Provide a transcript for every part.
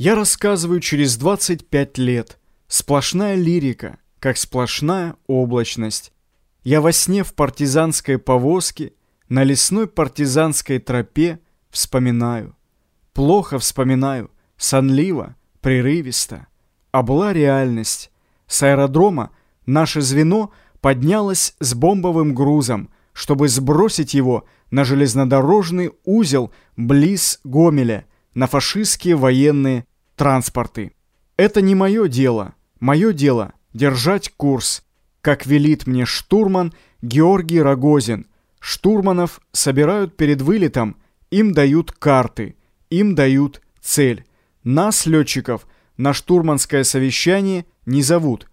Я рассказываю через 25 лет. Сплошная лирика, как сплошная облачность. Я во сне в партизанской повозке, на лесной партизанской тропе вспоминаю. Плохо вспоминаю, сонливо, прерывисто. А была реальность. С аэродрома наше звено поднялось с бомбовым грузом, чтобы сбросить его на железнодорожный узел близ Гомеля, на фашистские военные транспорты. Это не мое дело. Мое дело — держать курс, как велит мне штурман Георгий Рогозин. Штурманов собирают перед вылетом, им дают карты, им дают цель. Нас, летчиков, на штурманское совещание не зовут.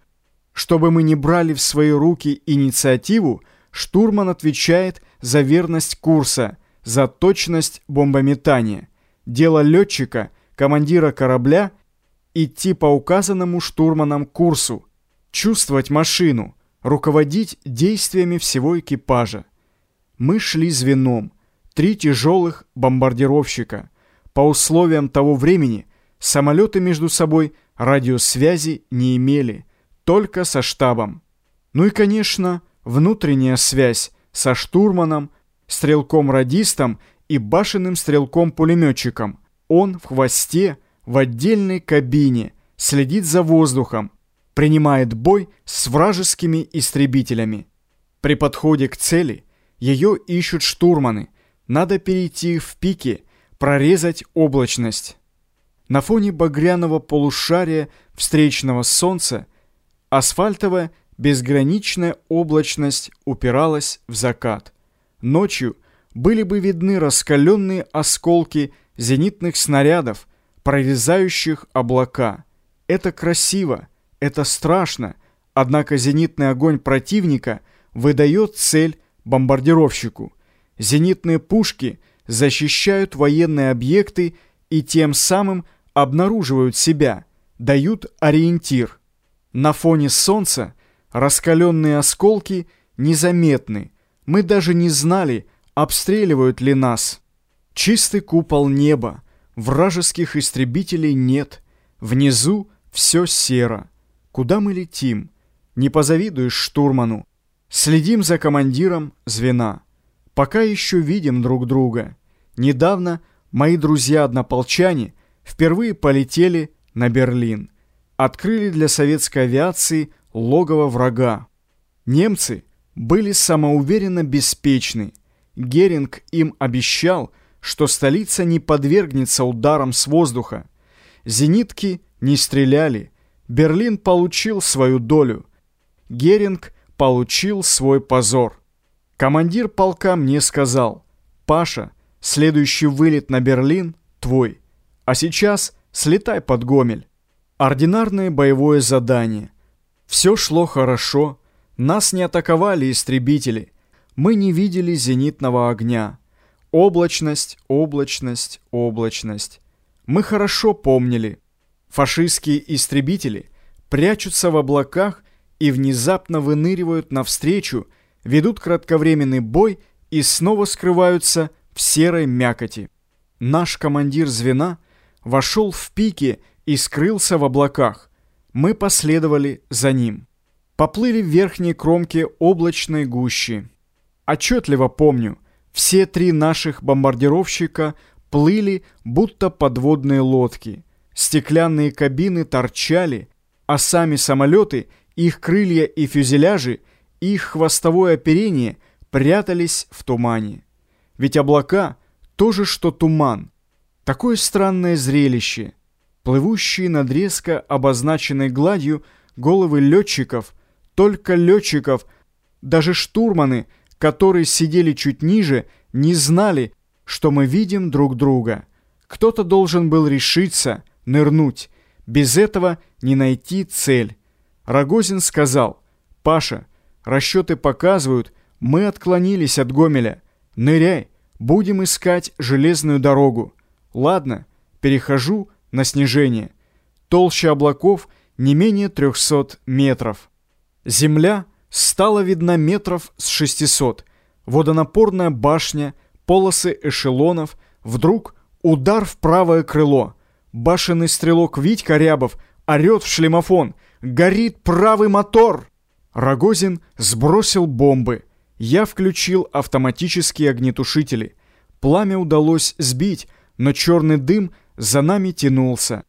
Чтобы мы не брали в свои руки инициативу, штурман отвечает за верность курса, за точность бомбометания. Дело летчика, командира корабля идти по указанному штурманом курсу, чувствовать машину, руководить действиями всего экипажа. Мы шли звеном, три тяжелых бомбардировщика. По условиям того времени самолеты между собой радиосвязи не имели, только со штабом. Ну и, конечно, внутренняя связь со штурманом, стрелком-радистом и башенным стрелком-пулеметчиком. Он в хвосте, в отдельной кабине, следит за воздухом, принимает бой с вражескими истребителями. При подходе к цели ее ищут штурманы. Надо перейти в пике, прорезать облачность. На фоне багряного полушария встречного солнца асфальтовая безграничная облачность упиралась в закат. Ночью были бы видны раскаленные осколки зенитных снарядов, прорезающих облака. Это красиво, это страшно, однако зенитный огонь противника выдает цель бомбардировщику. Зенитные пушки защищают военные объекты и тем самым обнаруживают себя, дают ориентир. На фоне солнца раскаленные осколки незаметны, мы даже не знали, обстреливают ли нас. Чистый купол неба, вражеских истребителей нет, внизу все серо. Куда мы летим? Не позавидуешь штурману. Следим за командиром звена. Пока еще видим друг друга. Недавно мои друзья-однополчане впервые полетели на Берлин. Открыли для советской авиации логово врага. Немцы были самоуверенно беспечны. Геринг им обещал, что столица не подвергнется ударам с воздуха. Зенитки не стреляли. Берлин получил свою долю. Геринг получил свой позор. Командир полка мне сказал, «Паша, следующий вылет на Берлин твой, а сейчас слетай под Гомель». Ординарное боевое задание. Все шло хорошо, нас не атаковали истребители. Мы не видели зенитного огня. Облачность, облачность, облачность. Мы хорошо помнили. Фашистские истребители прячутся в облаках и внезапно выныривают навстречу, ведут кратковременный бой и снова скрываются в серой мякоти. Наш командир звена вошел в пике и скрылся в облаках. Мы последовали за ним поплыли в верхней кромке облачной гущи. Отчетливо помню, все три наших бомбардировщика плыли, будто подводные лодки. Стеклянные кабины торчали, а сами самолеты, их крылья и фюзеляжи, их хвостовое оперение прятались в тумане. Ведь облака — тоже что туман. Такое странное зрелище. Плывущие над резко обозначенной гладью головы летчиков — только летчиков, даже штурманы, которые сидели чуть ниже, не знали, что мы видим друг друга. Кто-то должен был решиться, нырнуть. Без этого не найти цель. Рогозин сказал, «Паша, расчеты показывают, мы отклонились от Гомеля. Ныряй, будем искать железную дорогу. Ладно, перехожу на снижение. Толще облаков не менее 300 метров». Земля стала видна метров с 600. Водонапорная башня, полосы эшелонов. Вдруг удар в правое крыло. Башенный стрелок Витька Рябов орет в шлемофон. «Горит правый мотор!» Рогозин сбросил бомбы. Я включил автоматические огнетушители. Пламя удалось сбить, но черный дым за нами тянулся.